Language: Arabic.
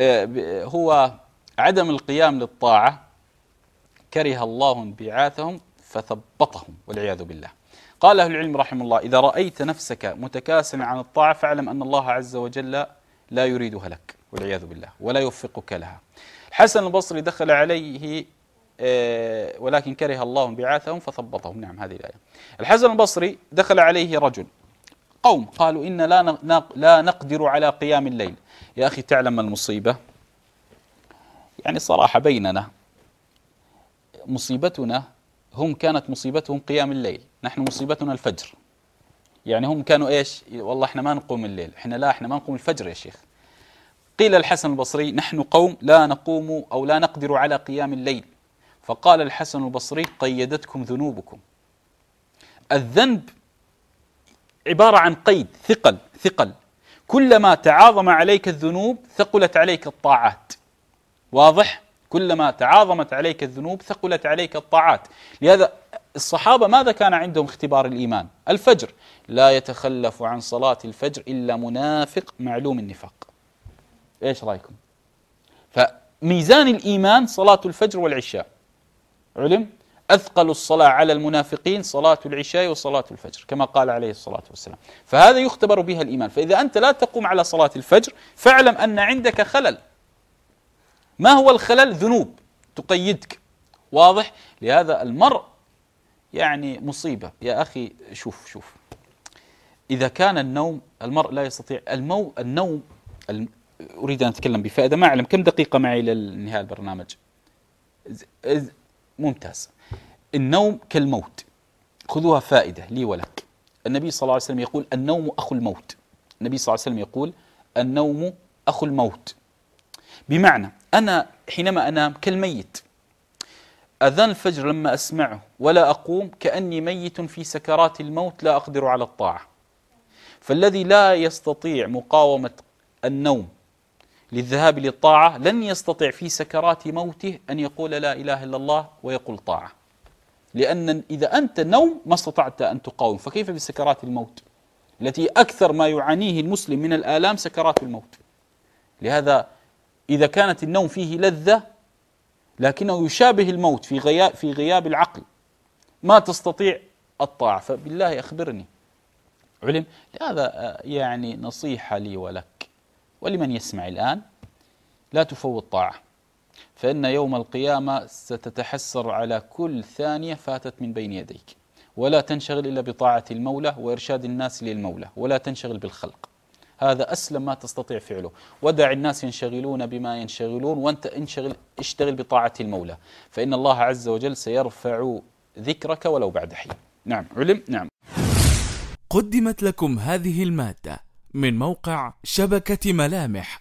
آه، هو عدم القيام للطاعة كره الله انبعاثهم فثبطهم والعياذ بالله. قال أهل العلم رحمه الله إذا رأيت نفسك متكاسلا عن الطاعة فاعلم أن الله عز وجل لا يريدها لك والعياذ بالله ولا يوفقك لها. الحسن البصري دخل عليه آه، ولكن كره الله انبعاثهم فثبطهم. نعم هذه الآية. الحسن البصري دخل عليه رجل قوم. قالوا إن لا لا نقدر على قيام الليل. يا أخي تعلم المصيبة؟ يعني صراحة بيننا. مصيبتنا هم كانت مصيبتهم قيام الليل. نحن مصيبتنا الفجر. يعني هم كانوا إيش؟ والله إحنا ما نقوم الليل. إحنا لا إحنا ما نقوم الفجر يا شيخ. قيل الحسن البصري نحن قوم لا نقوم أو لا نقدر على قيام الليل. فقال الحسن البصري قيدتكم ذنوبكم. الذنب عبارة عن قيد ثقل ثقل. كلما تعاظم عليك الذنوب ثقلت عليك الطاعات. واضح؟ كلما تعاظمت عليك الذنوب ثقلت عليك الطاعات. لهذا الصحابة ماذا كان عندهم اختبار الإيمان؟ الفجر. لا يتخلف عن صلاة الفجر إلا منافق معلوم النفاق. إيش رأيكم؟ فميزان الإيمان صلاة الفجر والعشاء. علم؟ أثقل الصلاة على المنافقين صلاة العشاء وصلاة الفجر كما قال عليه الصلاة والسلام. فهذا يختبر بها الإيمان. فإذا أنت لا تقوم على صلاة الفجر فاعلم أن عندك خلل. ما هو الخلل؟ ذنوب تقيدك. واضح؟ لهذا المرء يعني مصيبة. يا أخي شوف شوف. إذا كان النوم المرء لا يستطيع المو النوم أريد أن أتكلم بفائدة ما أعلم كم دقيقة معي لنهاية البرنامج؟ ممتاز. النوم كالموت. خذوها فائدة لي ولك. النبي صلى الله عليه وسلم يقول النوم أخو الموت. النبي صلى الله عليه وسلم يقول النوم أخو الموت. بمعنى أنا حينما أنام كالميت. أذان الفجر لما أسمعه ولا أقوم كأني ميت في سكرات الموت لا أقدر على الطاعة. فالذي لا يستطيع مقاومة النوم للذهاب للطاعة لن يستطيع في سكرات موته أن يقول لا إله إلا الله ويقول طاعة. لأن إذا أنت نوم ما استطعت أن تقاوم. فكيف بسكرات الموت؟ التي أكثر ما يعانيه المسلم من الآلام سكرات الموت. لهذا إذا كانت النوم فيه لذة لكنه يشابه الموت في غياب في غياب العقل ما تستطيع الطاعة. فبالله أخبرني. علم؟ هذا آه، يعني نصيحة لي ولك. ولمن يسمع الآن؟ لا تفوت طاعة. فإن يوم القيامة ستتحسر على كل ثانية فاتت من بين يديك. ولا تنشغل إلا بطاعة المولى وإرشاد الناس للمولى ولا تنشغل بالخلق. هذا أسلم ما تستطيع فعله. ودع الناس ينشغلون بما ينشغلون وأنت انشغل اشتغل بطاعة المولى. فإن الله عز وجل سيرفع ذكرك ولو بعد حين. نعم علم؟ نعم. قدمت لكم هذه المادة من موقع شبكة ملامح.